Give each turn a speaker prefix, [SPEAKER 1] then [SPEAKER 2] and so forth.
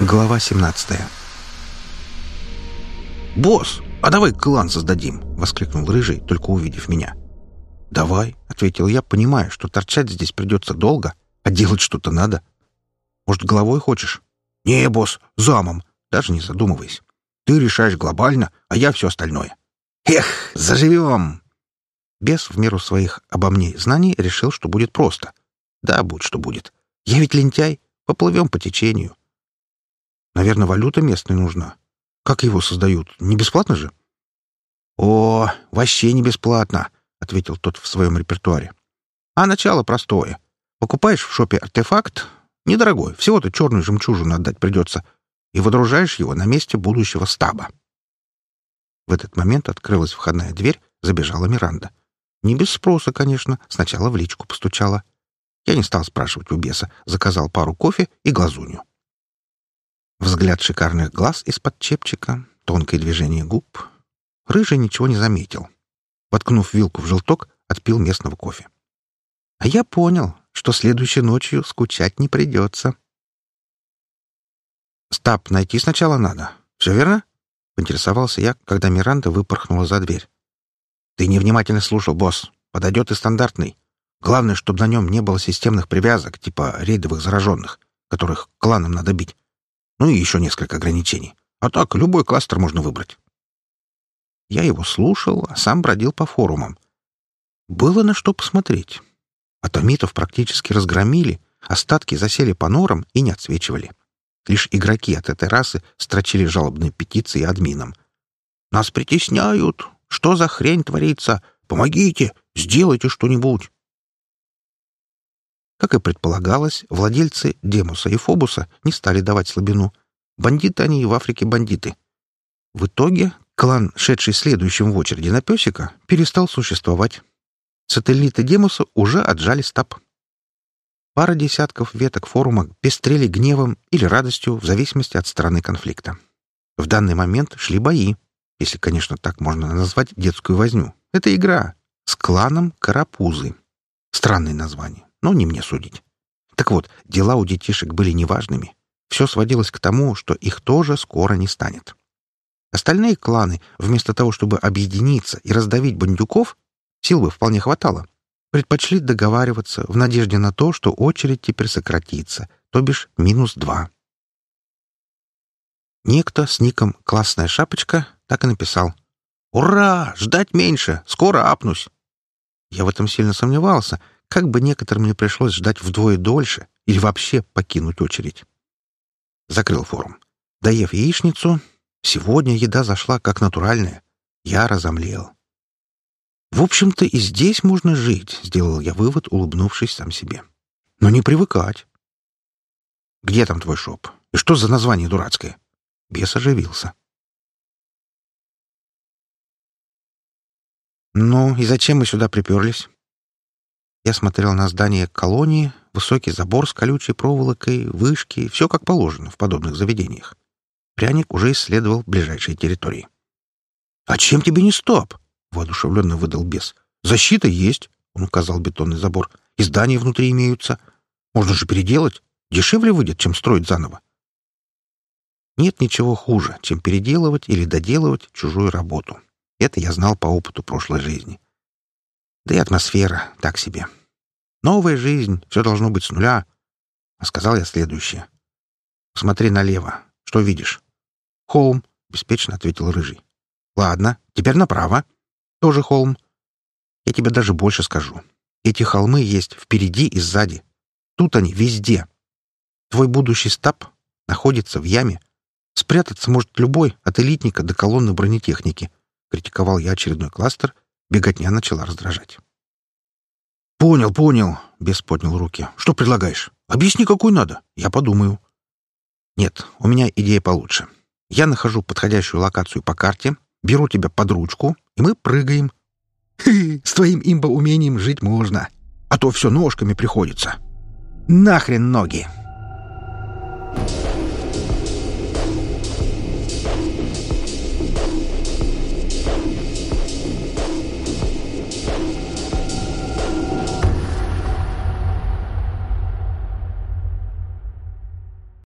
[SPEAKER 1] Глава 17 «Босс, а давай клан создадим!» — воскликнул Рыжий, только увидев меня. «Давай», — ответил я, понимая, что торчать здесь придется долго, а делать что-то надо. «Может, головой хочешь?» «Не, босс, замом!» Даже не задумываясь. «Ты решаешь глобально, а я все остальное». «Эх, заживем!» Бес в меру своих обо мне знаний решил, что будет просто. Да, будь что будет. Я ведь лентяй. Поплывем по течению. Наверное, валюта местная нужна. Как его создают? Не бесплатно же? О, вообще не бесплатно, ответил тот в своем репертуаре. А начало простое. Покупаешь в шопе артефакт, недорогой, всего-то черную жемчужину отдать придется, и выдружаешь его на месте будущего стаба. В этот момент открылась входная дверь, забежала Миранда. Не без спроса, конечно, сначала в личку постучала. Я не стал спрашивать у беса, заказал пару кофе и глазунью. Взгляд шикарных глаз из-под чепчика, тонкое движение губ. Рыжий ничего не заметил. Воткнув вилку в желток, отпил местного кофе. А я понял, что следующей ночью скучать не придется. «Стаб найти сначала надо. Все верно?» — поинтересовался я, когда Миранда выпорхнула за дверь. «Ты невнимательно слушал, босс. Подойдет и стандартный. Главное, чтобы на нем не было системных привязок, типа рейдовых зараженных, которых кланам надо бить. Ну и еще несколько ограничений. А так, любой кластер можно выбрать». Я его слушал, а сам бродил по форумам. Было на что посмотреть. Атомитов практически разгромили, остатки засели по норам и не отсвечивали. Лишь игроки от этой расы строчили жалобные петиции админам. «Нас притесняют! Что за хрень творится? Помогите! Сделайте что-нибудь!» Как и предполагалось, владельцы Демуса и Фобуса не стали давать слабину. Бандиты они и в Африке бандиты. В итоге клан, шедший следующим в очереди на песика, перестал существовать. Сателлиты Демуса уже отжали стаб. Пара десятков веток форума пестрели гневом или радостью в зависимости от стороны конфликта. В данный момент шли бои, если, конечно, так можно назвать детскую возню. Это игра с кланом Карапузы. Странное название, но не мне судить. Так вот, дела у детишек были неважными. Все сводилось к тому, что их тоже скоро не станет. Остальные кланы, вместо того, чтобы объединиться и раздавить бандюков, сил бы вполне хватало, предпочли договариваться в надежде на то, что очередь теперь сократится, то бишь минус два. Некто с ником «Классная шапочка» так и написал. «Ура! Ждать меньше! Скоро апнусь!» Я в этом сильно сомневался, как бы некоторым не пришлось ждать вдвое дольше или вообще покинуть очередь. Закрыл форум. Доев яичницу, сегодня еда зашла как натуральная. Я разомлел. В общем-то, и здесь можно жить, сделал я вывод, улыбнувшись сам себе. Но не привыкать. Где там твой шоп? И что за название дурацкое? Бес оживился. «Ну, и зачем мы сюда приперлись?» Я смотрел на здание колонии, высокий забор с колючей проволокой, вышки, все как положено в подобных заведениях. Пряник уже исследовал ближайшие территории. «А чем тебе не стоп?» — воодушевленно выдал бес. «Защита есть», — он указал бетонный забор. «И здания внутри имеются. Можно же переделать. Дешевле выйдет, чем строить заново». Нет ничего хуже, чем переделывать или доделывать чужую работу. Это я знал по опыту прошлой жизни. Да и атмосфера так себе. Новая жизнь, все должно быть с нуля. А сказал я следующее. Смотри налево. Что видишь? Холм, беспечно ответил Рыжий. Ладно, теперь направо. Тоже холм. Я тебе даже больше скажу. Эти холмы есть впереди и сзади. Тут они везде. Твой будущий стаб находится в яме. Спрятаться может любой, от элитника до колонны бронетехники. Критиковал я очередной кластер, беготня начала раздражать. «Понял, понял», — бес поднял руки. «Что предлагаешь? Объясни, какую надо. Я подумаю». «Нет, у меня идея получше. Я нахожу подходящую локацию по карте, беру тебя под ручку, и мы прыгаем. С твоим имбо-умением жить можно, а то все ножками приходится. Нахрен ноги!»